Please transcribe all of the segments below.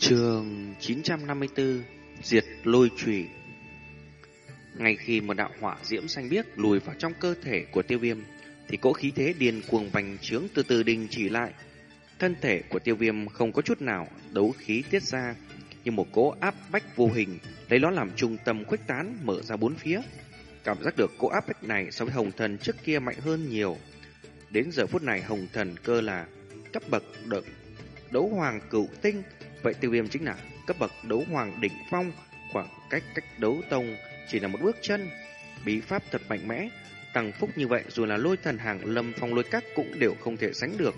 Trường 954 Diệt lôi trùy Ngay khi một đạo hỏa diễm xanh biếc lùi vào trong cơ thể của tiêu viêm, thì cỗ khí thế điên cuồng vành trướng từ từ đình chỉ lại. Thân thể của tiêu viêm không có chút nào đấu khí tiết ra như một cỗ áp bách vô hình lấy nó làm trung tâm khuếch tán mở ra bốn phía. Cảm giác được cỗ áp bách này so với hồng thần trước kia mạnh hơn nhiều. Đến giờ phút này, hồng thần cơ là cấp bậc đợt đấu hoàng cửu tinh Vậy tiêu viêm chính là cấp bậc đấu hoàng đỉnh phong, khoảng cách cách đấu tông chỉ là một bước chân. Bí pháp thật mạnh mẽ, tăng phúc như vậy dù là lôi thần hàng lâm phong lôi các cũng đều không thể sánh được.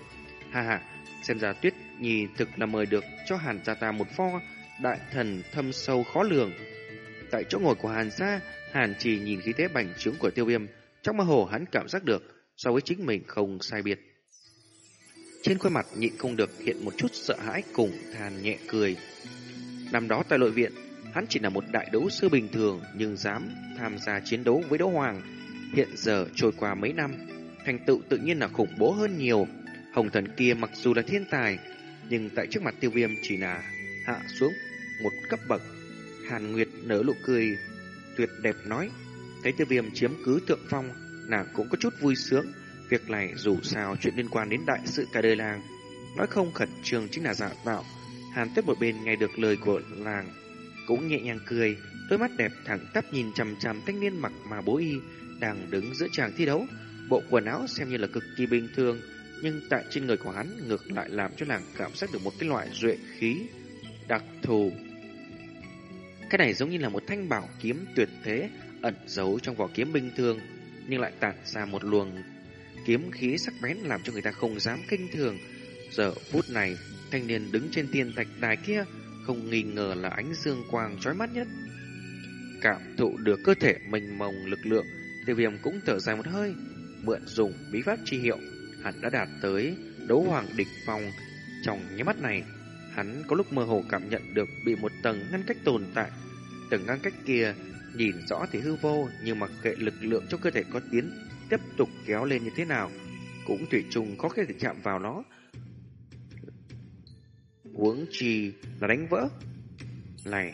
Ha ha, xem ra tuyết nhì thực là mời được cho hàn gia ta một pho đại thần thâm sâu khó lường. Tại chỗ ngồi của hàn gia, hàn chỉ nhìn khí thế bành trướng của tiêu viêm, trong mơ hồ hắn cảm giác được so với chính mình không sai biệt. Trên khuôn mặt nhịn không được hiện một chút sợ hãi cùng than nhẹ cười. Năm đó tại nội viện, hắn chỉ là một đại đấu sư bình thường nhưng dám tham gia chiến đấu với đấu hoàng. Hiện giờ trôi qua mấy năm, thành tựu tự nhiên là khủng bố hơn nhiều. Hồng thần kia mặc dù là thiên tài, nhưng tại trước mặt tiêu viêm chỉ là hạ xuống một cấp bậc. Hàn Nguyệt nở nụ cười tuyệt đẹp nói, thấy tiêu viêm chiếm cứ thượng phong, nàng cũng có chút vui sướng Việc này dù sao chuyện liên quan đến đại sự cả đời làng. Nói không khẩn trương chính là giả tạo. Hàn tuyết một bên nghe được lời của làng. Cũng nhẹ nhàng cười, đôi mắt đẹp thẳng tắp nhìn chằm chằm thanh niên mặc mà bố y đang đứng giữa tràng thi đấu. Bộ quần áo xem như là cực kỳ bình thường, nhưng tại trên người của hắn ngược lại làm cho làng cảm giác được một cái loại duệ khí đặc thù. Cái này giống như là một thanh bảo kiếm tuyệt thế ẩn giấu trong vỏ kiếm bình thường, nhưng lại tản ra một luồng kiếm khí sắc bén làm cho người ta không dám kinh thường. Giờ phút này, thanh niên đứng trên tiên thạch đài kia không nghi ngờ là ánh dương quang chói mắt nhất. Cảm thụ được cơ thể mình mông lực lượng, tiêu viêm cũng thở dài một hơi, mượn dùng bí pháp chi hiệu, hắn đã đạt tới đấu hoàng địch phong. Trong nháy mắt này, hắn có lúc mơ hồ cảm nhận được bị một tầng ngăn cách tồn tại. Tầng ngăn cách kia nhìn rõ thì hư vô, nhưng mà kệ lực lượng trong cơ thể có tiến tiếp tục kéo lên như thế nào, cũng thủy chung có thể chạm vào nó. Huống chi là đánh vỡ. Này,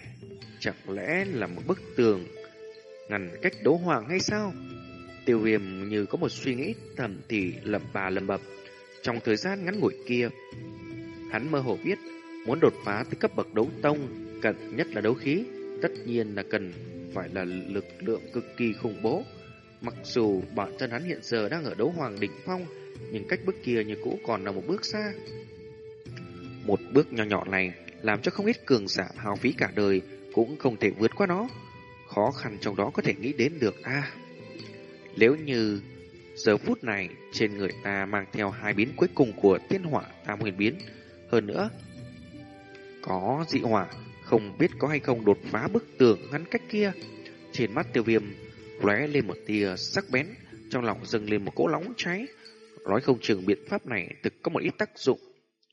chẳng lẽ là một bức tường ngăn cách đấu hoàng hay sao? Tiêu viêm như có một suy nghĩ thầm thì lầm bà lầm bập. Trong thời gian ngắn ngủi kia, hắn mơ hồ biết muốn đột phá tới cấp bậc đấu tông, cần nhất là đấu khí, tất nhiên là cần phải là lực lượng cực kỳ khủng bố. Mặc dù bản thân hắn hiện giờ đang ở đấu hoàng đỉnh phong, nhưng cách bước kia như cũ còn là một bước xa. Một bước nhỏ nhỏ này làm cho không ít cường giả hào phí cả đời cũng không thể vượt qua nó. Khó khăn trong đó có thể nghĩ đến được a. nếu như giờ phút này trên người ta mang theo hai biến cuối cùng của tiên hỏa tam huyền biến, hơn nữa có dị hỏa không biết có hay không đột phá bức tường ngăn cách kia. Trên mắt tiêu viêm lóe lên một tia sắc bén, trong lòng dâng lên một cỗ nóng cháy. Nói không chừng biện pháp này thực có một ít tác dụng.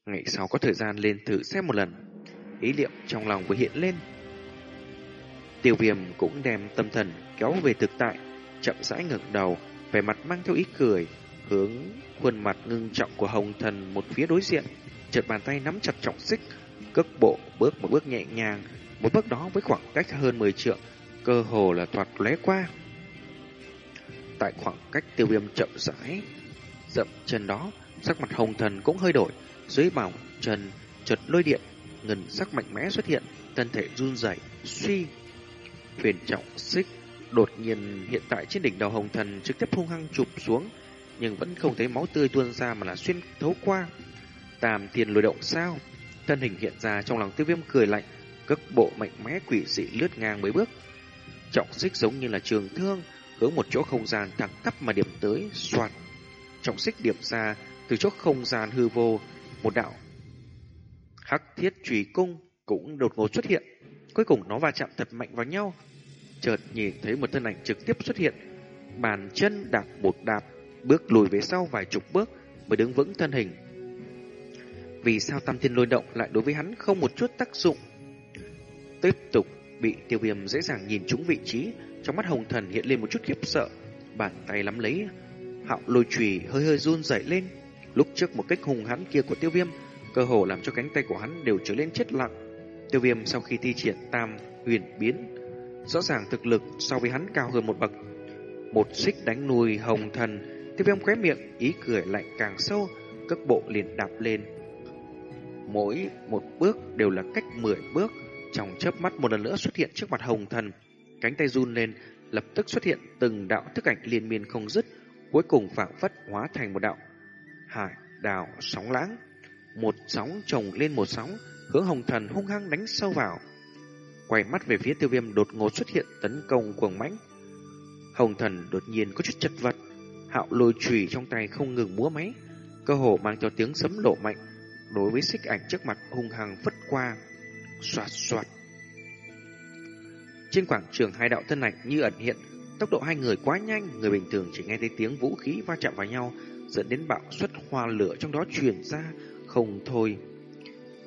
Ngày sau có thời gian lên thử xem một lần. Ý niệm trong lòng vừa hiện lên. Tiêu viêm cũng đem tâm thần kéo về thực tại, chậm rãi ngẩng đầu, vẻ mặt mang theo ý cười, hướng khuôn mặt ngưng trọng của hồng thần một phía đối diện. Chợt bàn tay nắm chặt trọng xích, cước bộ bước một bước nhẹ nhàng, một bước đó với khoảng cách hơn 10 trượng, cơ hồ là thoạt lóe qua tại khoảng cách tiêu viêm chậm rãi. Dậm chân đó, sắc mặt hồng thần cũng hơi đổi, dưới bỏng chân chợt lôi điện, ngân sắc mạnh mẽ xuất hiện, thân thể run rẩy, suy. Huyền trọng xích đột nhiên hiện tại trên đỉnh đầu hồng thần trực tiếp hung hăng chụp xuống, nhưng vẫn không thấy máu tươi tuôn ra mà là xuyên thấu qua. tàm tiền lôi động sao? Thân hình hiện ra trong lòng tiêu viêm cười lạnh, cước bộ mạnh mẽ quỷ dị lướt ngang mấy bước. Trọng xích giống như là trường thương, hướng một chỗ không gian thẳng tắp mà điểm tới, xoạt. Trọng xích điểm ra, từ chỗ không gian hư vô, một đạo hắc thiết trùy cung cũng đột ngột xuất hiện. Cuối cùng nó va chạm thật mạnh vào nhau. Chợt nhìn thấy một thân ảnh trực tiếp xuất hiện, bàn chân đạp một đạp, bước lùi về sau vài chục bước mới đứng vững thân hình. Vì sao tam thiên lôi động lại đối với hắn không một chút tác dụng? Tiếp tục bị tiêu viêm dễ dàng nhìn trúng vị trí, trong mắt hồng thần hiện lên một chút khiếp sợ, bàn tay nắm lấy hạo lôi chùy hơi hơi run rẩy lên. Lúc trước một cách hùng hãn kia của tiêu viêm, cơ hồ làm cho cánh tay của hắn đều trở lên chết lặng. Tiêu viêm sau khi thi triển tam huyền biến, rõ ràng thực lực so với hắn cao hơn một bậc. Một xích đánh nuôi hồng thần, tiêu viêm khóe miệng, ý cười lạnh càng sâu, cước bộ liền đạp lên. Mỗi một bước đều là cách 10 bước, trong chớp mắt một lần nữa xuất hiện trước mặt hồng thần. Cánh tay run lên, lập tức xuất hiện từng đạo thức ảnh liên miên không dứt, cuối cùng phảng phất hóa thành một đạo hải đảo sóng lãng. Một sóng chồng lên một sóng, hướng hồng thần hung hăng đánh sâu vào. Quay mắt về phía tiêu viêm đột ngột xuất hiện tấn công cuồng mãnh. Hồng thần đột nhiên có chút chật vật, hạo lôi chùy trong tay không ngừng múa máy, cơ hồ mang theo tiếng sấm nổ mạnh, đối với xích ảnh trước mặt hung hăng phất qua, xoạt xoạt. Trên quảng trường hai đạo thân ảnh như ẩn hiện, tốc độ hai người quá nhanh, người bình thường chỉ nghe thấy tiếng vũ khí va chạm vào nhau, dẫn đến bạo suất hoa lửa trong đó truyền ra không thôi.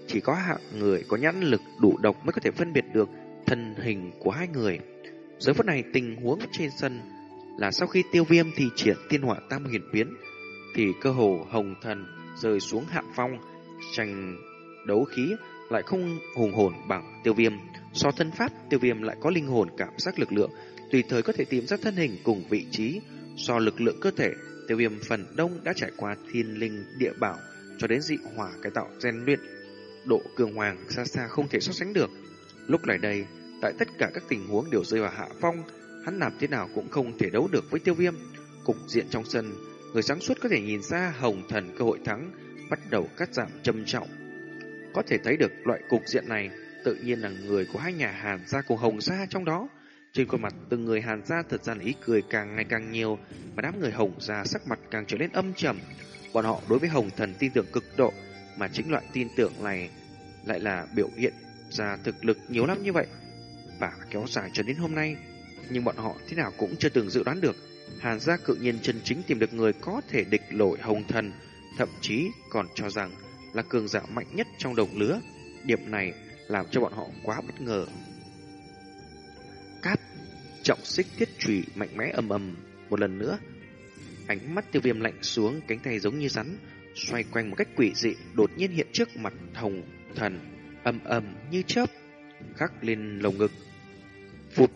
Chỉ có hạng người có nhãn lực đủ độc mới có thể phân biệt được thân hình của hai người. Giờ phút này tình huống trên sân là sau khi tiêu viêm thì triển tiên hỏa tam hiển biến, thì cơ hồ hồng thần rơi xuống hạ phong, tranh đấu khí lại không hùng hồn bằng tiêu viêm. So thân pháp, tiêu viêm lại có linh hồn cảm giác lực lượng, tùy thời có thể tìm ra thân hình cùng vị trí. So lực lượng cơ thể, tiêu viêm phần đông đã trải qua thiên linh địa bảo cho đến dị hỏa cải tạo rèn luyện. Độ cường hoàng xa xa không thể so sánh được. Lúc này đây, tại tất cả các tình huống đều rơi vào hạ phong, hắn làm thế nào cũng không thể đấu được với tiêu viêm. Cục diện trong sân, người sáng suốt có thể nhìn ra hồng thần cơ hội thắng, bắt đầu cắt giảm trầm trọng. Có thể thấy được loại cục diện này tự nhiên là người của hai nhà Hàn gia cùng Hồng gia trong đó. Trên khuôn mặt từng người Hàn gia thật ra là ý cười càng ngày càng nhiều, mà đám người Hồng gia sắc mặt càng trở nên âm trầm. Bọn họ đối với Hồng thần tin tưởng cực độ, mà chính loại tin tưởng này lại là biểu hiện ra thực lực nhiều lắm như vậy và kéo dài cho đến hôm nay. Nhưng bọn họ thế nào cũng chưa từng dự đoán được Hàn gia cự nhiên chân chính tìm được người có thể địch nổi Hồng thần, thậm chí còn cho rằng là cường giả mạnh nhất trong đồng lứa. Điểm này làm cho bọn họ quá bất ngờ. Cáp, trọng xích thiết trùy mạnh mẽ ầm ầm một lần nữa. Ánh mắt tiêu viêm lạnh xuống, cánh tay giống như rắn, xoay quanh một cách quỷ dị, đột nhiên hiện trước mặt hồng thần, ầm ầm như chớp, khắc lên lồng ngực. Phụt,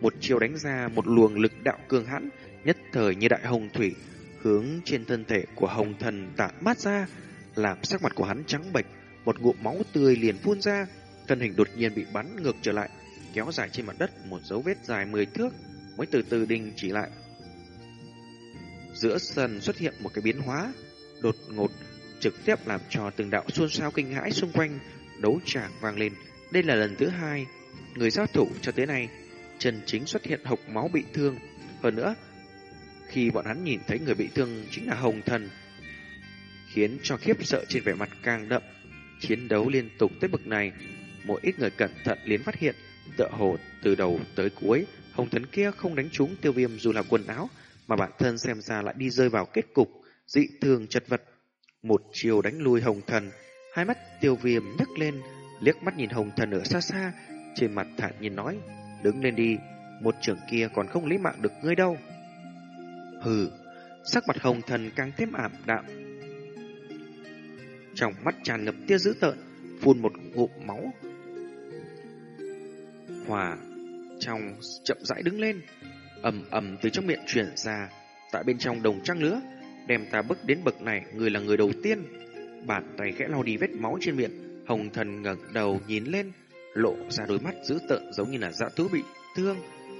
một chiều đánh ra một luồng lực đạo cường hãn, nhất thời như đại hồng thủy, hướng trên thân thể của hồng thần tản mát ra, làm sắc mặt của hắn trắng bệch, một ngụm máu tươi liền phun ra, thân hình đột nhiên bị bắn ngược trở lại, kéo dài trên mặt đất một dấu vết dài 10 thước, mới từ từ đình chỉ lại. Giữa sân xuất hiện một cái biến hóa, đột ngột, trực tiếp làm cho từng đạo xôn xao kinh hãi xung quanh, đấu tràng vang lên. Đây là lần thứ hai, người giao thủ cho tới nay, chân chính xuất hiện hộc máu bị thương. Hơn nữa, khi bọn hắn nhìn thấy người bị thương chính là Hồng Thần, khiến cho khiếp sợ trên vẻ mặt càng đậm. Chiến đấu liên tục tới bậc này, một ít người cẩn thận liền phát hiện, tựa hồ từ đầu tới cuối, hồng thần kia không đánh trúng tiêu viêm dù là quần áo, mà bản thân xem ra lại đi rơi vào kết cục, dị thường chật vật. Một chiều đánh lui hồng thần, hai mắt tiêu viêm nhấc lên, liếc mắt nhìn hồng thần ở xa xa, trên mặt thản nhiên nói, đứng lên đi, một trưởng kia còn không lấy mạng được ngươi đâu. Hừ, sắc mặt hồng thần càng thêm ảm đạm, trong mắt tràn ngập tia dữ tợn, phun một ngụm máu. Hòa trong chậm rãi đứng lên, ầm ầm từ trong miệng truyền ra, tại bên trong đồng trăng nữa, đem ta bước đến bậc này, người là người đầu tiên. Bàn tay khẽ lau đi vết máu trên miệng, hồng thần ngẩng đầu nhìn lên, lộ ra đôi mắt dữ tợn giống như là dã thú bị thương,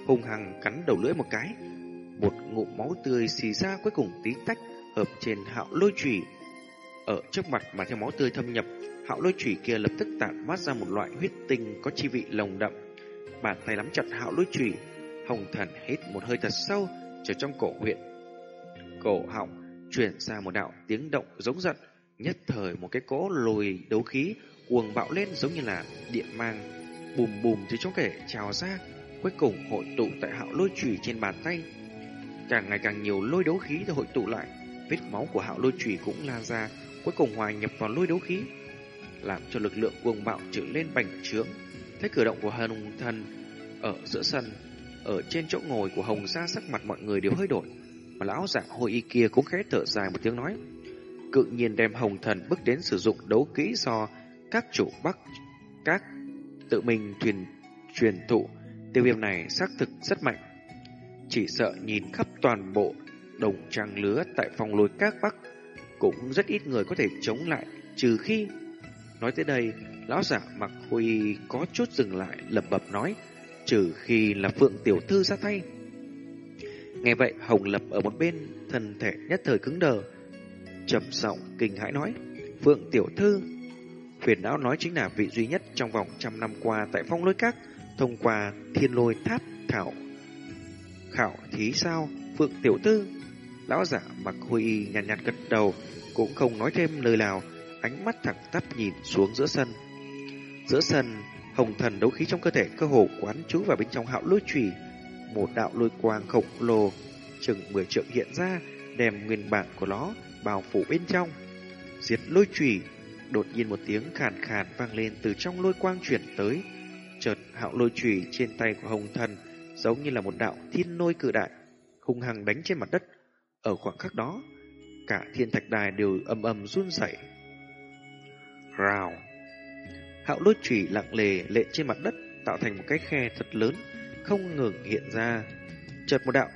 hung hăng cắn đầu lưỡi một cái. Một ngụm máu tươi xì ra cuối cùng tí tách hợp trên hạo lôi chủy ở trước mặt mà theo máu tươi thâm nhập, hạo lôi chủy kia lập tức tản mát ra một loại huyết tinh có chi vị lồng đậm. Bàn tay nắm chặt hạo lôi chủy, hồng thần hít một hơi thật sâu, trở trong cổ huyện. Cổ họng truyền ra một đạo tiếng động giống giận, nhất thời một cái cỗ lùi đấu khí cuồng bạo lên giống như là điện mang, bùm bùm từ trong kể trào ra, cuối cùng hội tụ tại hạo lôi chủy trên bàn tay. Càng ngày càng nhiều lôi đấu khí được hội tụ lại, vết máu của hạo lôi chủy cũng lan ra, cuối cùng hòa nhập vào lôi đấu khí, làm cho lực lượng cuồng bạo trở lên bành trướng. Thấy cử động của Hồng Thần ở giữa sân, ở trên chỗ ngồi của Hồng Gia sắc mặt mọi người đều hơi đổi, mà lão giả hội y kia cũng khẽ thở dài một tiếng nói. Cự nhiên đem Hồng Thần bước đến sử dụng đấu kỹ do các chủ Bắc, các tự mình thuyền truyền thụ, tiêu viêm này xác thực rất mạnh. Chỉ sợ nhìn khắp toàn bộ đồng trang lứa tại phòng lối các bắc, cũng rất ít người có thể chống lại, trừ khi... Nói tới đây, lão giả mặc huy có chút dừng lại, lẩm bẩm nói, trừ khi là Phượng Tiểu Thư ra tay. Nghe vậy, Hồng Lập ở một bên, thân thể nhất thời cứng đờ, trầm giọng kinh hãi nói, Phượng Tiểu Thư. Huyền não nói chính là vị duy nhất trong vòng trăm năm qua tại phong lôi các, thông qua thiên lôi tháp thảo. Khảo thí sao, Phượng Tiểu Thư? Lão giả mặc huy nhàn nhạt, nhạt gật đầu, cũng không nói thêm lời nào, ánh mắt thẳng tắp nhìn xuống giữa sân. Giữa sân, hồng thần đấu khí trong cơ thể cơ hồ quán trú vào bên trong hạo lôi chùy một đạo lôi quang khổng lồ chừng 10 trượng hiện ra, đem nguyên bản của nó bao phủ bên trong. Diệt lôi chùy đột nhiên một tiếng khàn khàn vang lên từ trong lôi quang chuyển tới. Chợt hạo lôi chùy trên tay của hồng thần giống như là một đạo thiên nôi cự đại, hung hăng đánh trên mặt đất. Ở khoảng khắc đó, cả thiên thạch đài đều âm ầm run rẩy. Rào. Hạo lôi chủy lặng lề lệ trên mặt đất tạo thành một cái khe thật lớn, không ngừng hiện ra. Chợt một đạo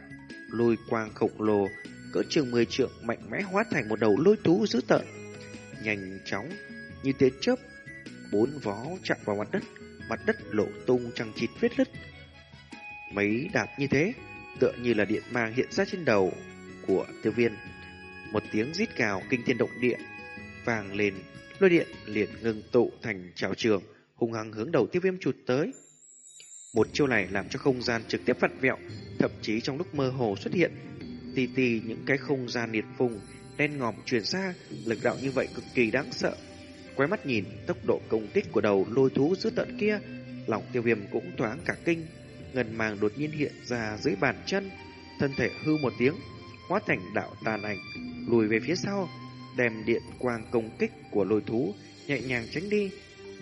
lôi quang khổng lồ cỡ chừng 10 trượng mạnh mẽ hóa thành một đầu lôi thú dữ tợn. Nhanh chóng như tia chớp, bốn vó chạm vào mặt đất, mặt đất lộ tung trăng chít vết lứt. Mấy đạp như thế, tựa như là điện mang hiện ra trên đầu của tiêu viên. Một tiếng rít gào kinh thiên động địa vàng lên, lôi điện liền ngừng tụ thành trào trường, hung hăng hướng đầu tiêu viêm chụt tới. Một chiêu này làm cho không gian trực tiếp vặn vẹo, thậm chí trong lúc mơ hồ xuất hiện tì tì những cái không gian liệt phùng đen ngòm truyền ra, lực đạo như vậy cực kỳ đáng sợ. Quay mắt nhìn tốc độ công kích của đầu lôi thú dữ tận kia, lòng tiêu viêm cũng thoáng cả kinh. Ngân màng đột nhiên hiện ra dưới bàn chân, thân thể hư một tiếng, hóa thành đạo tàn ảnh, lùi về phía sau, đem điện quang công kích của lôi thú nhẹ nhàng tránh đi.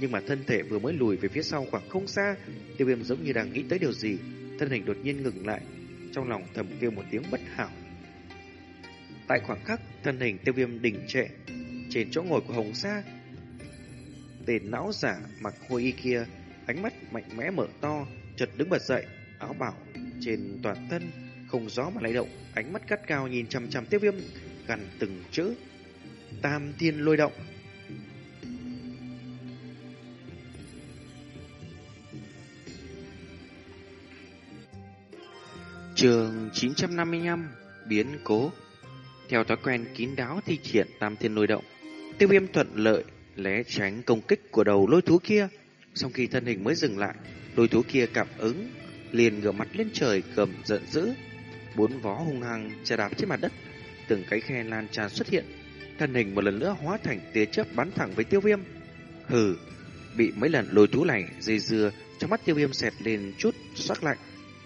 Nhưng mà thân thể vừa mới lùi về phía sau khoảng không xa, tiêu viêm giống như đang nghĩ tới điều gì, thân hình đột nhiên ngừng lại, trong lòng thầm kêu một tiếng bất hảo. Tại khoảng khắc, thân hình tiêu viêm đỉnh trệ, trên chỗ ngồi của Hồng Sa, tên não giả mặc hôi y kia, ánh mắt mạnh mẽ mở to, chợt đứng bật dậy, áo bảo trên toàn thân không gió mà lay động, ánh mắt cắt cao nhìn chằm chằm tiêu viêm, gần từng chữ. Tam thiên lôi động. Trường 955 Biến cố. Theo thói quen kín đáo thi triển tam thiên lôi động, Tiêu viêm thuận lợi Lé tránh công kích của đầu lôi thú kia. Sau khi thân hình mới dừng lại, Lôi thú kia cảm ứng, Liền ngửa mặt lên trời gầm giận dữ. Bốn vó hung hăng chà đạp trên mặt đất, Từng cái khe lan tràn xuất hiện. Thân hình một lần nữa hóa thành tia chớp bắn thẳng với tiêu viêm Hừ Bị mấy lần lôi thú này dây dưa Trong mắt tiêu viêm xẹt lên chút sắc lạnh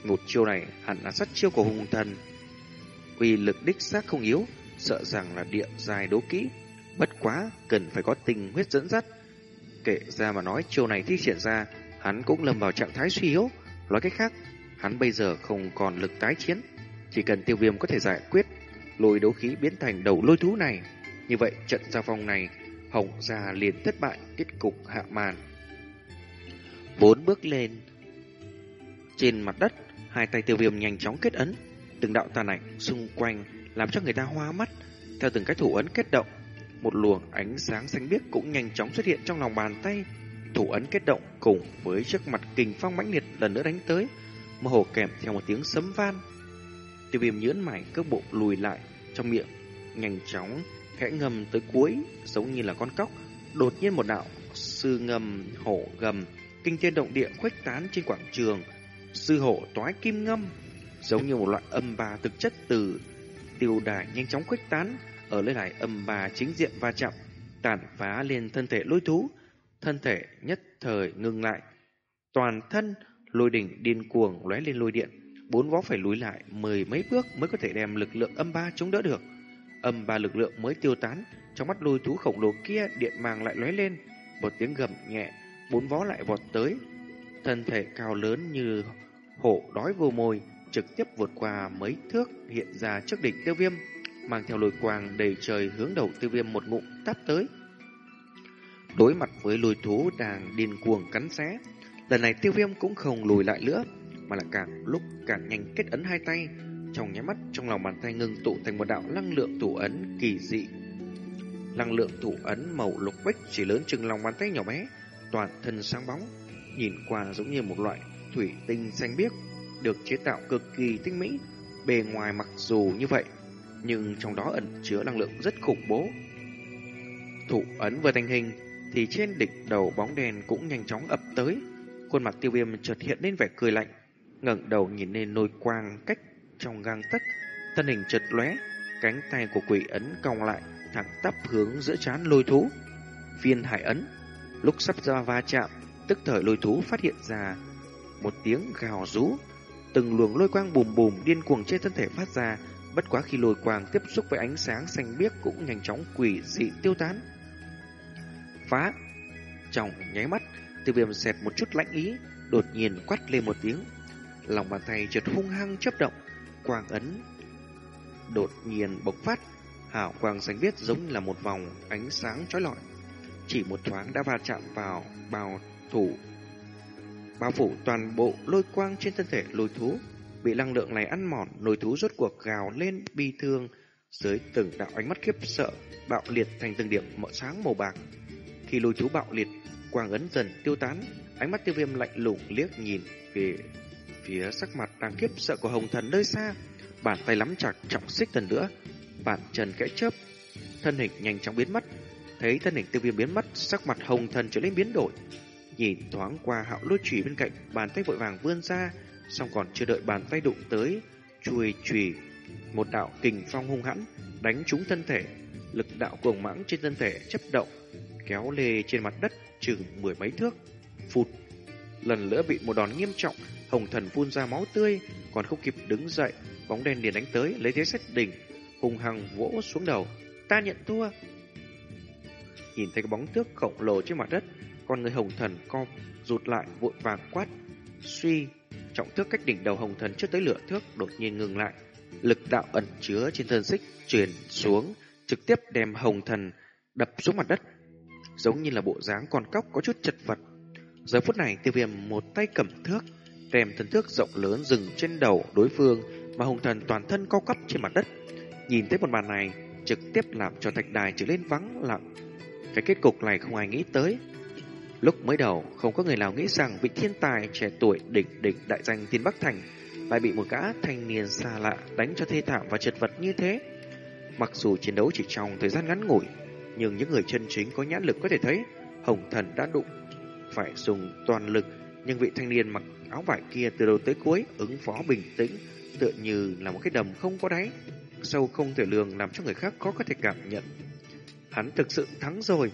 một chiêu này hẳn là sát chiêu của hùng thần. Uy lực đích xác không yếu, sợ rằng là địa dài đố kỹ. Bất quá, cần phải có tình huyết dẫn dắt. Kể ra mà nói chiêu này thi triển ra, hắn cũng lâm vào trạng thái suy yếu. Nói cách khác, hắn bây giờ không còn lực tái chiến. Chỉ cần tiêu viêm có thể giải quyết lôi đấu khí biến thành đầu lôi thú này. Như vậy trận giao phong này, Hồng gia liền thất bại, kết cục hạ màn. Bốn bước lên trên mặt đất, Hai tay tiêu viêm nhanh chóng kết ấn, từng đạo tàn ảnh xung quanh làm cho người ta hoa mắt. Theo từng cái thủ ấn kết động, một luồng ánh sáng xanh biếc cũng nhanh chóng xuất hiện trong lòng bàn tay. Thủ ấn kết động cùng với trước mặt kình phong mãnh liệt lần nữa đánh tới, mơ hồ kèm theo một tiếng sấm van. Tiêu viêm nhớn mày cước bộ lùi lại trong miệng, nhanh chóng khẽ ngầm tới cuối, giống như là con cóc. Đột nhiên một đạo sư ngầm hổ gầm kinh thiên động địa khuếch tán trên quảng trường sư hổ toái kim ngâm, giống như một loại âm ba thực chất từ tiêu đài nhanh chóng khuếch tán ở nơi này âm ba chính diện va chạm, tàn phá lên thân thể lôi thú, thân thể nhất thời ngừng lại, toàn thân lôi đỉnh điên cuồng lóe lên lôi điện, bốn vó phải lùi lại mười mấy bước mới có thể đem lực lượng âm ba chống đỡ được. Âm ba lực lượng mới tiêu tán, trong mắt lôi thú khổng lồ kia điện màng lại lóe lên, một tiếng gầm nhẹ, bốn vó lại vọt tới, thân thể cao lớn như hổ đói vô mồi trực tiếp vượt qua mấy thước hiện ra trước đỉnh tiêu viêm, mang theo lôi quang đầy trời hướng đầu tiêu viêm một ngụm tắp tới. Đối mặt với lôi thú đang điên cuồng cắn xé, Lần này tiêu viêm cũng không lùi lại nữa, mà là càng lúc càng nhanh kết ấn hai tay. Trong nháy mắt, trong lòng bàn tay ngưng tụ thành một đạo năng lượng thủ ấn kỳ dị. Năng lượng thủ ấn màu lục bích chỉ lớn chừng lòng bàn tay nhỏ bé, toàn thân sáng bóng, nhìn qua giống như một loại thủy tinh xanh biếc, được chế tạo cực kỳ tinh mỹ. Bề ngoài mặc dù như vậy, nhưng trong đó ẩn chứa năng lượng rất khủng bố. Thủ ấn vừa thành hình, thì trên đỉnh đầu bóng đèn cũng nhanh chóng ập tới. Khuôn mặt tiêu viêm chợt hiện lên vẻ cười lạnh, ngẩng đầu nhìn lên nồi quang cách trong gang tấc, thân hình chợt lóe, cánh tay của quỷ ấn cong lại, thẳng tắp hướng giữa chán lôi thú. Viên hải ấn, lúc sắp ra va chạm, tức thời lôi thú phát hiện ra một tiếng gào rú, từng luồng lôi quang bùm bùm điên cuồng trên thân thể phát ra, bất quá khi lôi quang tiếp xúc với ánh sáng xanh biếc cũng nhanh chóng quỷ dị tiêu tán. Phá! Trong nháy mắt, tiêu viêm xẹt một chút lãnh ý, đột nhiên quát lên một tiếng. Lòng bàn tay chợt hung hăng chấp động, quang ấn đột nhiên bộc phát, hào quang xanh biếc giống là một vòng ánh sáng chói lọi. Chỉ một thoáng đã va chạm vào bao thủ bao phủ toàn bộ lôi quang trên thân thể lôi thú. Bị năng lượng này ăn mòn, lôi thú rốt cuộc gào lên bi thương, dưới từng đạo ánh mắt khiếp sợ, bạo liệt thành từng điểm mỡ sáng màu bạc. Khi lôi thú bạo liệt, quang ấn dần tiêu tán, ánh mắt tiêu viêm lạnh lùng liếc nhìn về phía sắc mặt đang kiếp sợ của hồng thần nơi xa, bàn tay lắm chặt trọng xích lần nữa, bàn chân kẽ chớp, thân hình nhanh chóng biến mất. Thấy thân hình tiêu viêm biến mất, sắc mặt hồng thần trở nên biến đổi, Nhìn thoáng qua hạo lôi chùy bên cạnh, bàn tay vội vàng vươn ra, xong còn chưa đợi bàn tay đụng tới, chùi chùy một đạo kình phong hung hãn đánh trúng thân thể, lực đạo cuồng mãng trên thân thể chấp động, kéo lê trên mặt đất chừng mười mấy thước, phụt. Lần nữa bị một đòn nghiêm trọng, hồng thần phun ra máu tươi, còn không kịp đứng dậy, bóng đen liền đánh tới, lấy thế xét đỉnh, hùng hằng vỗ xuống đầu. Ta nhận thua. Nhìn thấy cái bóng tước khổng lồ trên mặt đất, con người hồng thần co rụt lại vội vàng quát. Suy, trọng thước cách đỉnh đầu hồng thần trước tới lửa thước đột nhiên ngừng lại. Lực đạo ẩn chứa trên thân xích truyền xuống, trực tiếp đem hồng thần đập xuống mặt đất. Giống như là bộ dáng con cóc có chút chật vật. Giờ phút này tiêu viêm một tay cầm thước, đem thần thước rộng lớn dừng trên đầu đối phương mà hùng thần toàn thân cao cấp trên mặt đất. Nhìn thấy một màn này, trực tiếp làm cho thạch đài trở lên vắng lặng. Cái kết cục này không ai nghĩ tới. Lúc mới đầu, không có người nào nghĩ rằng vị thiên tài trẻ tuổi đỉnh đỉnh đại danh Thiên Bắc Thành lại bị một gã thanh niên xa lạ đánh cho thê thảm và chật vật như thế. Mặc dù chiến đấu chỉ trong thời gian ngắn ngủi, nhưng những người chân chính có nhãn lực có thể thấy Hồng Thần đã đụng phải dùng toàn lực, nhưng vị thanh niên mặc áo vải kia từ đầu tới cuối ứng phó bình tĩnh, tựa như là một cái đầm không có đáy, sâu không thể lường làm cho người khác khó có thể cảm nhận. Hắn thực sự thắng rồi.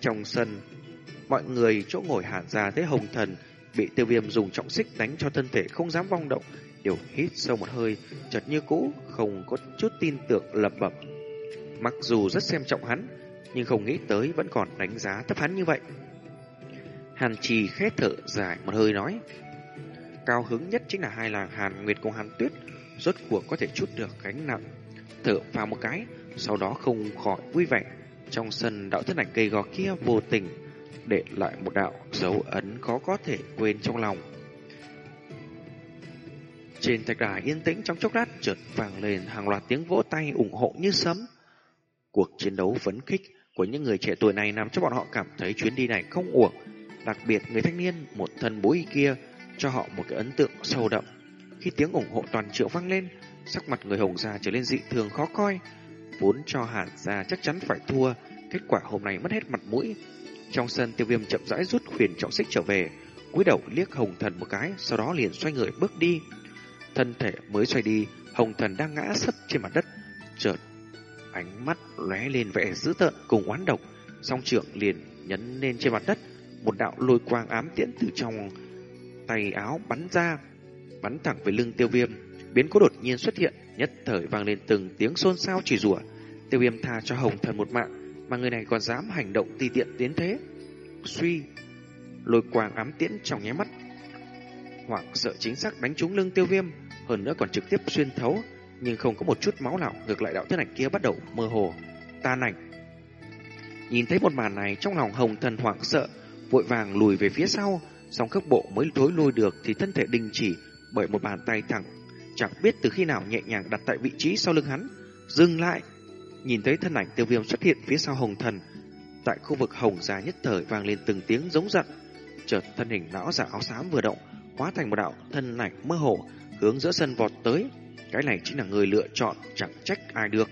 Trong sân, Mọi người chỗ ngồi hàn ra thấy hồng thần bị tiêu viêm dùng trọng xích đánh cho thân thể không dám vong động, đều hít sâu một hơi, chợt như cũ, không có chút tin tưởng lập bẩm. Mặc dù rất xem trọng hắn, nhưng không nghĩ tới vẫn còn đánh giá thấp hắn như vậy. Hàn trì khét thở dài một hơi nói, cao hứng nhất chính là hai làng Hàn Nguyệt cùng Hàn Tuyết, rốt cuộc có thể chút được gánh nặng. Thở vào một cái, sau đó không khỏi vui vẻ. Trong sân đạo thân ảnh cây gò kia vô tình để lại một đạo dấu ấn khó có thể quên trong lòng. Trên thạch đài yên tĩnh trong chốc lát chợt vang lên hàng loạt tiếng vỗ tay ủng hộ như sấm. Cuộc chiến đấu phấn khích của những người trẻ tuổi này làm cho bọn họ cảm thấy chuyến đi này không uổng. Đặc biệt người thanh niên một thân bối kia cho họ một cái ấn tượng sâu đậm. Khi tiếng ủng hộ toàn triệu vang lên, sắc mặt người hồng già trở lên dị thường khó coi. Vốn cho hàn ra chắc chắn phải thua, kết quả hôm nay mất hết mặt mũi, trong sân tiêu viêm chậm rãi rút khuyển trọng xích trở về, cúi đầu liếc hồng thần một cái, sau đó liền xoay người bước đi. Thân thể mới xoay đi, hồng thần đang ngã sấp trên mặt đất, chợt ánh mắt lóe lên vẻ dữ tợn cùng oán độc, song trưởng liền nhấn lên trên mặt đất, một đạo lôi quang ám tiễn từ trong tay áo bắn ra, bắn thẳng về lưng tiêu viêm. Biến cố đột nhiên xuất hiện, nhất thời vang lên từng tiếng xôn xao chỉ rủa. Tiêu viêm tha cho hồng thần một mạng, mà người này còn dám hành động ti tiện đến thế. Suy, lôi quang ám tiễn trong nháy mắt. Hoảng sợ chính xác đánh trúng lưng tiêu viêm, hơn nữa còn trực tiếp xuyên thấu, nhưng không có một chút máu nào, ngược lại đạo thân ảnh kia bắt đầu mơ hồ, tan ảnh. Nhìn thấy một màn này trong lòng hồng thần hoảng sợ, vội vàng lùi về phía sau, song cước bộ mới thối lôi được thì thân thể đình chỉ bởi một bàn tay thẳng, chẳng biết từ khi nào nhẹ nhàng đặt tại vị trí sau lưng hắn, dừng lại. Nhìn thấy thân ảnh tiêu viêm xuất hiện phía sau hồng thần, tại khu vực hồng già nhất thời vang lên từng tiếng giống giận. Chợt thân hình lão giả áo xám vừa động, hóa thành một đạo thân ảnh mơ hồ, hướng giữa sân vọt tới. Cái này chính là người lựa chọn, chẳng trách ai được.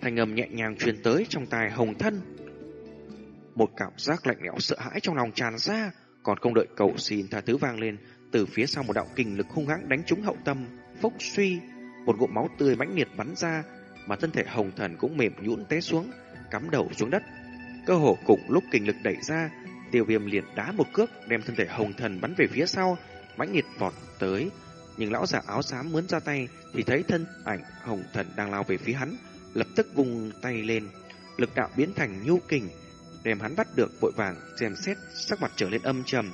Thanh âm nhẹ nhàng truyền tới trong tai hồng thân. Một cảm giác lạnh lẽo sợ hãi trong lòng tràn ra, còn không đợi cầu xin tha thứ vang lên, từ phía sau một đạo kình lực hung hãng đánh trúng hậu tâm, phốc suy, một ngụm máu tươi mãnh liệt bắn ra, mà thân thể hồng thần cũng mềm nhũn té xuống, cắm đầu xuống đất. Cơ hồ cùng lúc kình lực đẩy ra, tiêu viêm liền đá một cước đem thân thể hồng thần bắn về phía sau, mãnh liệt vọt tới. Nhưng lão giả áo xám muốn ra tay thì thấy thân ảnh hồng thần đang lao về phía hắn, lập tức vùng tay lên, lực đạo biến thành nhu kình, đem hắn bắt được vội vàng xem xét sắc mặt trở lên âm trầm.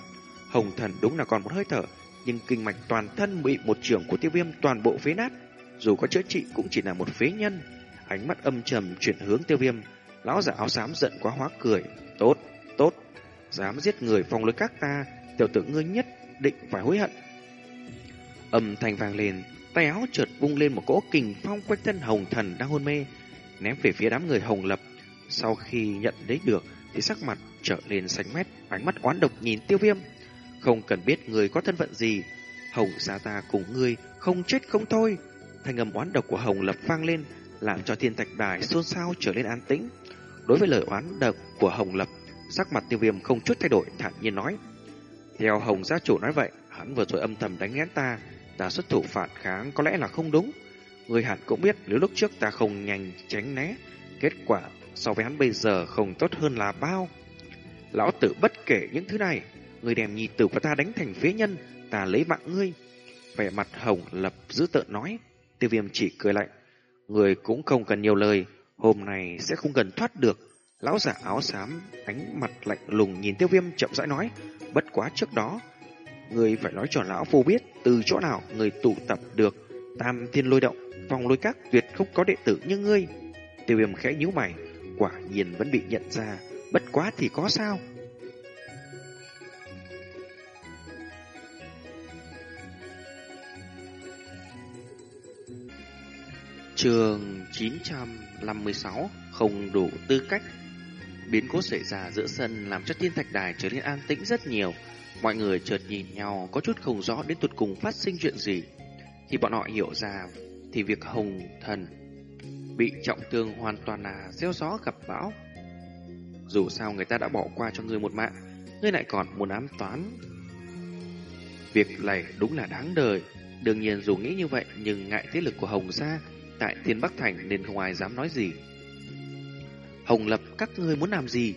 Hồng thần đúng là còn một hơi thở, nhưng kinh mạch toàn thân bị một trưởng của tiêu viêm toàn bộ phế nát. Dù có chữa trị cũng chỉ là một phế nhân. Ánh mắt âm trầm chuyển hướng tiêu viêm. Lão giả áo xám giận quá hóa cười. Tốt, tốt. Dám giết người phòng lưới các ta, tiểu tử ngươi nhất định phải hối hận. Âm thanh vang lên, tay áo chợt vung lên một cỗ kình phong quanh thân hồng thần đang hôn mê, ném về phía đám người hồng lập. Sau khi nhận lấy được, thì sắc mặt trở lên xanh mét, ánh mắt oán độc nhìn tiêu viêm. Không cần biết người có thân phận gì, Hồng gia ta cùng ngươi không chết không thôi. Thanh âm oán độc của Hồng lập vang lên, làm cho thiên thạch đài xôn xao trở lên an tĩnh. Đối với lời oán độc của Hồng lập, sắc mặt tiêu viêm không chút thay đổi, thản nhiên nói. Theo Hồng gia chủ nói vậy, hắn vừa rồi âm thầm đánh ghét ta, ta xuất thủ phản kháng có lẽ là không đúng. Người hẳn cũng biết nếu lúc trước ta không nhanh tránh né, kết quả so với hắn bây giờ không tốt hơn là bao. Lão tử bất kể những thứ này, người đem nhi tử của ta đánh thành phế nhân, ta lấy mạng ngươi. Vẻ mặt hồng lập giữ tợn nói, tiêu viêm chỉ cười lạnh. Người cũng không cần nhiều lời, hôm nay sẽ không cần thoát được. Lão giả áo xám, ánh mặt lạnh lùng nhìn tiêu viêm chậm rãi nói, bất quá trước đó. Người phải nói cho lão vô biết từ chỗ nào người tụ tập được tam thiên lôi động, vòng lôi các tuyệt không có đệ tử như ngươi. Tiêu viêm khẽ nhíu mày, quả nhiên vẫn bị nhận ra, bất quá thì có sao. Trường 956 không đủ tư cách. Biến cố xảy ra giữa sân làm cho thiên thạch đài trở nên an tĩnh rất nhiều. Mọi người chợt nhìn nhau có chút không rõ đến tuột cùng phát sinh chuyện gì. Khi bọn họ hiểu ra thì việc hồng thần bị trọng thương hoàn toàn là gieo gió gặp bão. Dù sao người ta đã bỏ qua cho ngươi một mạng, ngươi lại còn muốn ám toán. Việc này đúng là đáng đời. Đương nhiên dù nghĩ như vậy nhưng ngại thế lực của Hồng gia tại Thiên Bắc Thành nên không ai dám nói gì. Hồng Lập các ngươi muốn làm gì?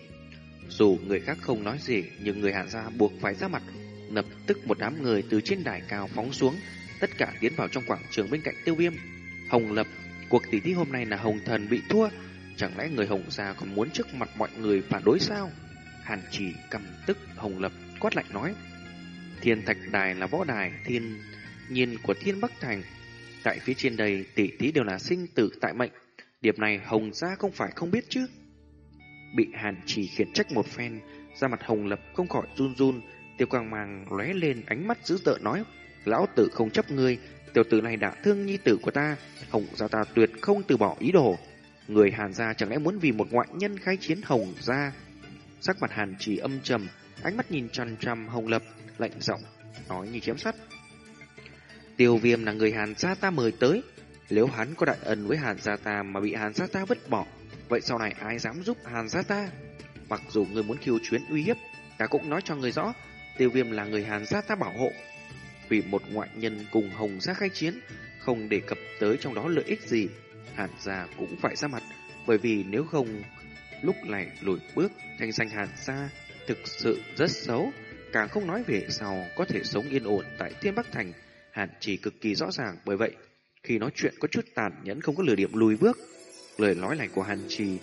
Dù người khác không nói gì nhưng người Hàn gia buộc phải ra mặt. Lập tức một đám người từ trên đài cao phóng xuống, tất cả tiến vào trong quảng trường bên cạnh tiêu viêm. Hồng Lập, cuộc tỷ thí hôm nay là Hồng Thần bị thua, chẳng lẽ người Hồng gia còn muốn trước mặt mọi người phản đối sao? Hàn chỉ cầm tức Hồng Lập quát lạnh nói. Thiên Thạch Đài là võ đài thiên nhiên của Thiên Bắc Thành, Tại phía trên đây tỷ thí đều là sinh tử tại mệnh Điểm này Hồng gia không phải không biết chứ Bị Hàn chỉ khiển trách một phen ra mặt Hồng Lập không khỏi run run Tiêu quang mang lóe lên ánh mắt dữ tợn nói Lão tử không chấp ngươi Tiểu tử này đã thương nhi tử của ta Hồng gia ta tuyệt không từ bỏ ý đồ Người Hàn gia chẳng lẽ muốn vì một ngoại nhân khai chiến Hồng gia Sắc mặt Hàn chỉ âm trầm Ánh mắt nhìn chằm chằm Hồng Lập Lạnh giọng nói như chém sắt Tiêu viêm là người Hàn gia ta mời tới. Nếu hắn có đại ân với Hàn gia ta mà bị Hàn gia ta vứt bỏ, vậy sau này ai dám giúp Hàn gia ta? Mặc dù người muốn khiêu chuyến uy hiếp, ta cũng nói cho người rõ, tiêu viêm là người Hàn gia ta bảo hộ. Vì một ngoại nhân cùng Hồng gia khai chiến, không đề cập tới trong đó lợi ích gì, Hàn gia cũng phải ra mặt, bởi vì nếu không lúc này lùi bước, thanh danh Hàn gia thực sự rất xấu, càng không nói về sau có thể sống yên ổn tại Thiên Bắc Thành Hàn chỉ cực kỳ rõ ràng, bởi vậy, khi nói chuyện có chút tàn nhẫn không có lừa điểm lùi bước. Lời nói này của Hàn Trì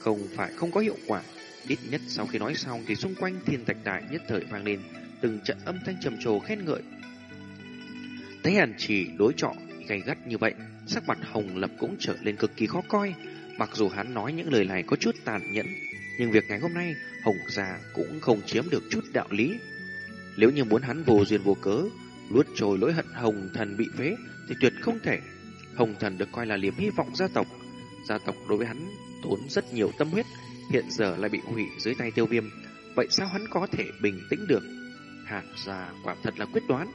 không phải không có hiệu quả. Ít nhất sau khi nói xong thì xung quanh thiên thạch đại nhất thời vang lên từng trận âm thanh trầm trồ khen ngợi. Thấy Hàn Trì đối trọ, gay gắt như vậy, sắc mặt Hồng Lập cũng trở lên cực kỳ khó coi. Mặc dù hắn nói những lời này có chút tàn nhẫn, nhưng việc ngày hôm nay Hồng già cũng không chiếm được chút đạo lý. Nếu như muốn hắn vô duyên vô cớ, luốt trôi lỗi hận hồng thần bị phế, thì tuyệt không thể. Hồng thần được coi là liếm hy vọng gia tộc. Gia tộc đối với hắn tốn rất nhiều tâm huyết, hiện giờ lại bị hủy dưới tay tiêu viêm. Vậy sao hắn có thể bình tĩnh được? Hạt già quả thật là quyết đoán.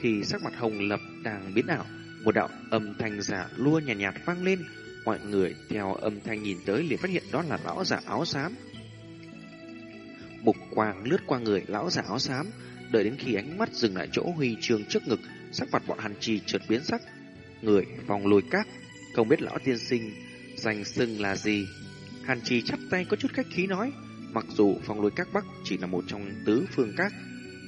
Khi sắc mặt hồng lập đang biến ảo, một đạo âm thanh giả lua nhàn nhạt, nhạt vang lên. Mọi người theo âm thanh nhìn tới liền phát hiện đó là lão giả áo xám. Mục quang lướt qua người lão giả áo xám, đợi đến khi ánh mắt dừng lại chỗ huy chương trước ngực, sắc mặt bọn hàn trì chợt biến sắc. Người vòng lùi cát không biết lão tiên sinh danh xưng là gì. Hàn trì chắp tay có chút khách khí nói, mặc dù phong lùi các bắc chỉ là một trong tứ phương các,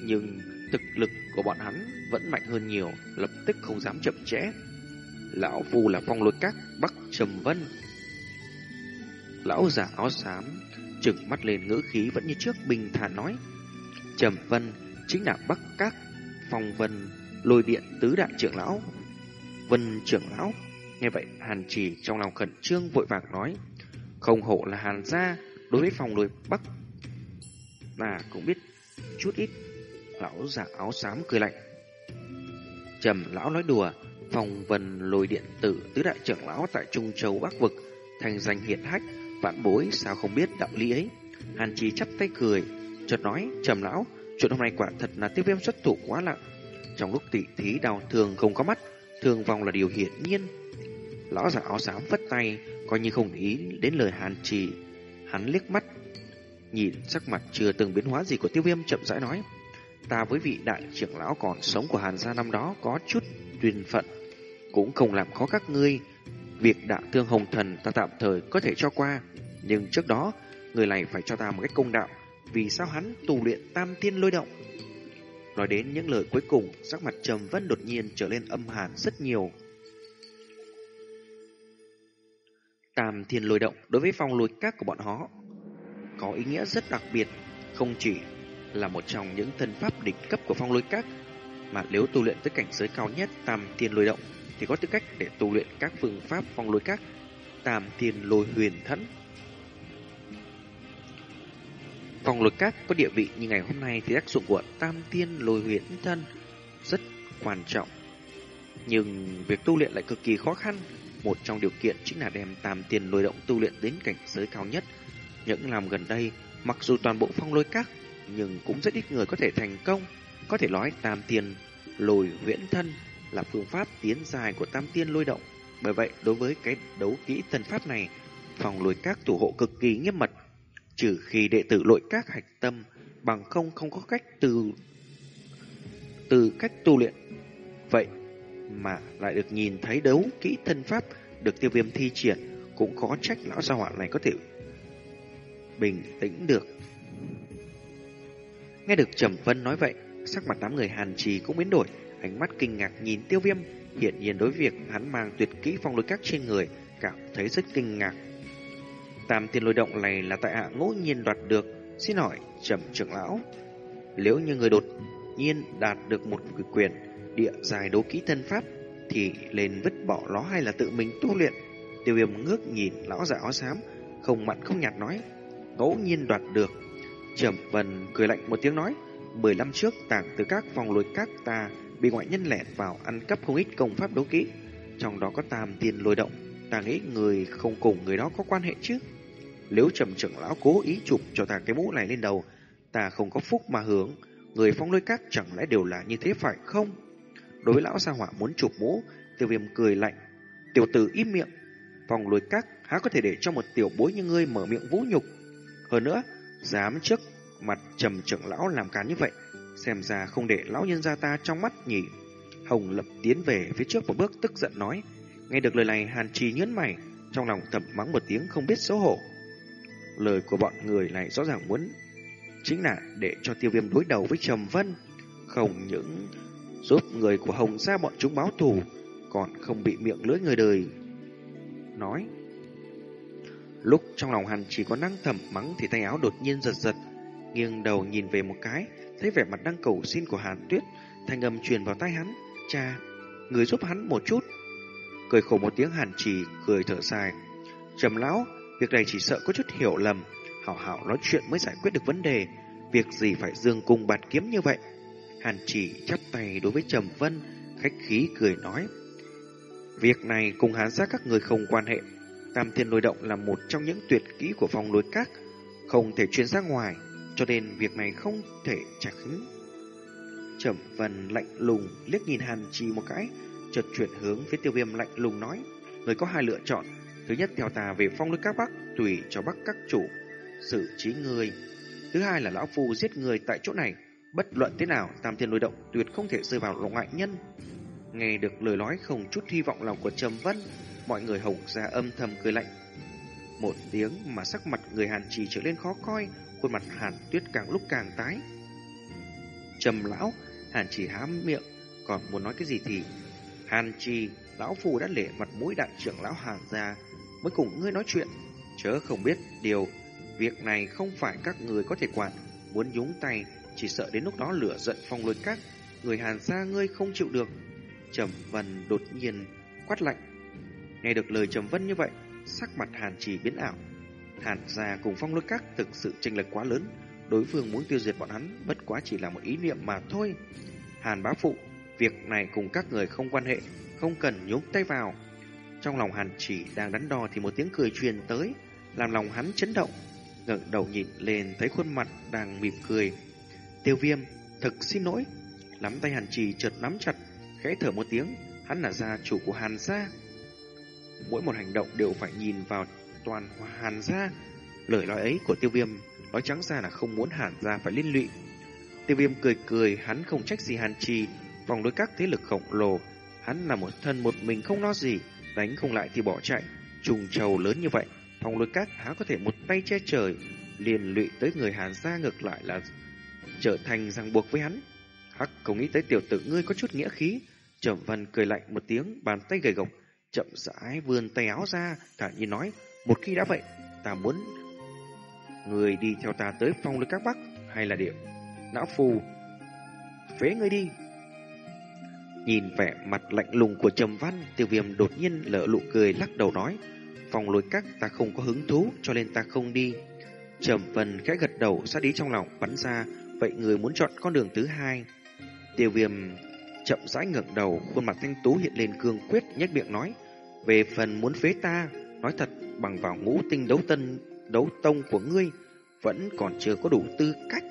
nhưng thực lực của bọn hắn vẫn mạnh hơn nhiều, lập tức không dám chậm trễ. Lão Phu là phong lôi các Bắc Trầm Vân. Lão giả áo xám, trừng mắt lên ngữ khí vẫn như trước bình thản nói. Trầm Vân chính là Bắc Các, Phong Vân, lôi điện tứ đại trưởng lão. Vân trưởng lão, nghe vậy Hàn chỉ trong lòng khẩn trương vội vàng nói. Không hổ là Hàn gia, đối với phòng lôi Bắc, mà cũng biết chút ít. Lão giả áo xám cười lạnh. Trầm lão nói đùa, Phong vân lôi điện tử tứ đại trưởng lão tại Trung Châu Bắc Vực, thành danh hiển hách, vạn bối sao không biết đạo lý ấy. Hàn Chi chắp tay cười, chợt nói, trầm lão, chuyện hôm nay quả thật là tiêu viêm xuất thủ quá lặng. Trong lúc tỷ thí đào thường không có mắt, thường vong là điều hiển nhiên. Lão giả áo xám vất tay, coi như không ý đến lời Hàn Trì. Hắn liếc mắt, nhìn sắc mặt chưa từng biến hóa gì của tiêu viêm chậm rãi nói. Ta với vị đại trưởng lão còn sống của Hàn gia năm đó có chút duyên phận cũng không làm khó các ngươi. Việc đả thương hồng thần ta tạm thời có thể cho qua, nhưng trước đó, người này phải cho ta một cách công đạo, vì sao hắn tu luyện tam thiên lôi động. Nói đến những lời cuối cùng, sắc mặt Trầm Vân đột nhiên trở lên âm hàn rất nhiều. Tam thiên lôi động đối với phong lôi các của bọn họ có ý nghĩa rất đặc biệt, không chỉ là một trong những thân pháp đỉnh cấp của phong lôi các, mà nếu tu luyện tới cảnh giới cao nhất tam thiên lôi động thì có tư cách để tu luyện các phương pháp phong lôi các tam thiên lôi huyền thẫn. Phong lôi các có địa vị như ngày hôm nay thì tác dụng của tam thiên lôi huyền thân rất quan trọng. Nhưng việc tu luyện lại cực kỳ khó khăn. Một trong điều kiện chính là đem tam thiên lôi động tu luyện đến cảnh giới cao nhất. Những năm gần đây, mặc dù toàn bộ phong lôi các, nhưng cũng rất ít người có thể thành công. Có thể nói tam tiên lồi huyễn thân là phương pháp tiến dài của tam tiên lôi động. Bởi vậy, đối với cái đấu kỹ thân pháp này, phòng lôi các thủ hộ cực kỳ nghiêm mật. Trừ khi đệ tử lội các hạch tâm, bằng không không có cách từ từ cách tu luyện. Vậy mà lại được nhìn thấy đấu kỹ thân pháp được tiêu viêm thi triển, cũng khó trách lão gia họa này có thể bình tĩnh được. Nghe được Trầm Vân nói vậy, sắc mặt đám người Hàn Trì cũng biến đổi, ánh mắt kinh ngạc nhìn tiêu viêm, hiện nhiên đối việc hắn mang tuyệt kỹ phong lôi các trên người, cảm thấy rất kinh ngạc. Tam tiền lôi động này là tại hạ ngẫu nhiên đoạt được, xin hỏi trầm trưởng lão. Nếu như người đột nhiên đạt được một quyền địa dài đấu kỹ thân pháp, thì lên vứt bỏ nó hay là tự mình tu luyện? Tiêu viêm ngước nhìn lão già áo xám, không mặn không nhạt nói, ngẫu nhiên đoạt được. Trầm vần cười lạnh một tiếng nói, mười năm trước tảng từ các phòng lôi các ta bị ngoại nhân lẻn vào ăn cắp không ít công pháp đấu kỹ, trong đó có tam tiền lôi động, ta nghĩ người không cùng người đó có quan hệ chứ. Nếu trầm trưởng lão cố ý chụp cho ta cái mũ này lên đầu, ta không có phúc mà hưởng, người phong lôi các chẳng lẽ đều là như thế phải không? Đối với lão sa hỏa muốn chụp mũ, tiêu viêm cười lạnh. Tiểu tử im miệng, phong lôi các há có thể để cho một tiểu bối như ngươi mở miệng vũ nhục. Hơn nữa, dám trước mặt trầm trưởng lão làm càn như vậy, Xem ra không để lão nhân gia ta trong mắt nhỉ. Hồng lập tiến về phía trước một bước tức giận nói. Nghe được lời này Hàn Trì nhớn mày, trong lòng thầm mắng một tiếng không biết xấu hổ. Lời của bọn người này rõ ràng muốn chính là để cho tiêu viêm đối đầu với Trầm Vân. Không những giúp người của Hồng ra bọn chúng báo thù, còn không bị miệng lưỡi người đời. Nói. Lúc trong lòng Hàn chỉ có năng thầm mắng thì tay áo đột nhiên giật giật, nghiêng đầu nhìn về một cái, thấy vẻ mặt đang cầu xin của Hàn Tuyết, thanh âm truyền vào tai hắn, "Cha, người giúp hắn một chút." Cười khổ một tiếng Hàn Trì cười thở dài, "Trầm lão, việc này chỉ sợ có chút hiểu lầm, hảo hảo nói chuyện mới giải quyết được vấn đề, việc gì phải dương cung bạt kiếm như vậy?" Hàn chỉ chắp tay đối với Trầm Vân, khách khí cười nói. Việc này cùng hắn ra các người không quan hệ. Tam thiên lôi động là một trong những tuyệt kỹ của phong lôi các, không thể truyền ra ngoài, cho nên việc này không thể trả khứ. Trầm Vân lạnh lùng liếc nhìn Hàn Trì một cái, chợt chuyển hướng phía tiêu viêm lạnh lùng nói. Người có hai lựa chọn. Thứ nhất theo ta về phong lôi các bắc, tùy cho bắc các chủ, xử trí người. Thứ hai là lão phu giết người tại chỗ này. Bất luận thế nào, tam thiên lôi động tuyệt không thể rơi vào lòng ngại nhân. Nghe được lời nói không chút hy vọng lòng của Trầm Vân, mọi người hồng ra âm thầm cười lạnh. Một tiếng mà sắc mặt người Hàn Trì trở lên khó coi, khuôn mặt Hàn Tuyết càng lúc càng tái. Trầm lão, Hàn Trì há miệng, còn muốn nói cái gì thì Hàn Trì, lão phù đã lễ mặt mũi đại trưởng lão Hàn ra mới cùng ngươi nói chuyện, chớ không biết điều, việc này không phải các người có thể quản, muốn nhúng tay chỉ sợ đến lúc đó lửa giận phong lôi các, người Hàn gia ngươi không chịu được. Trầm Vân đột nhiên quát lạnh. Nghe được lời Trầm vấn như vậy, sắc mặt Hàn Trì biến ảo. Hàn gia cùng phong lôi các thực sự chênh lệch quá lớn, đối phương muốn tiêu diệt bọn hắn bất quá chỉ là một ý niệm mà thôi. Hàn bá phụ, việc này cùng các người không quan hệ, không cần nhúng tay vào. Trong lòng Hàn Chỉ đang đắn đo thì một tiếng cười truyền tới, làm lòng hắn chấn động. ngẩng đầu nhìn lên thấy khuôn mặt đang mỉm cười. Tiêu Viêm, thực xin lỗi. Nắm tay Hàn Chỉ chợt nắm chặt, khẽ thở một tiếng, hắn là gia chủ của Hàn gia. Mỗi một hành động đều phải nhìn vào toàn Hàn gia. Lời nói ấy của Tiêu Viêm nói trắng ra là không muốn Hàn gia phải liên lụy. Tiêu Viêm cười cười, hắn không trách gì Hàn Trì, vòng đối các thế lực khổng lồ, hắn là một thân một mình không lo gì, đánh không lại thì bỏ chạy. Trùng trầu lớn như vậy, phòng lối cát há có thể một tay che trời, liền lụy tới người Hàn gia ngược lại là trở thành ràng buộc với hắn. Hắc không nghĩ tới tiểu tử ngươi có chút nghĩa khí. Trầm văn cười lạnh một tiếng, bàn tay gầy gộc, chậm rãi vươn tay áo ra, thản nhiên nói, một khi đã vậy, ta muốn người đi theo ta tới phong lực các bắc hay là điểm lão phù? Phế ngươi đi. Nhìn vẻ mặt lạnh lùng của trầm văn tiêu viêm đột nhiên lỡ lụ cười lắc đầu nói phong lối các ta không có hứng thú cho nên ta không đi. Trầm vân khẽ gật đầu sát ý trong lòng bắn ra vậy người muốn chọn con đường thứ hai. Tiêu viêm chậm rãi ngẩng đầu, khuôn mặt thanh tú hiện lên cương quyết, nhếch miệng nói, về phần muốn phế ta, nói thật, bằng vào ngũ tinh đấu tân, đấu tông của ngươi, vẫn còn chưa có đủ tư cách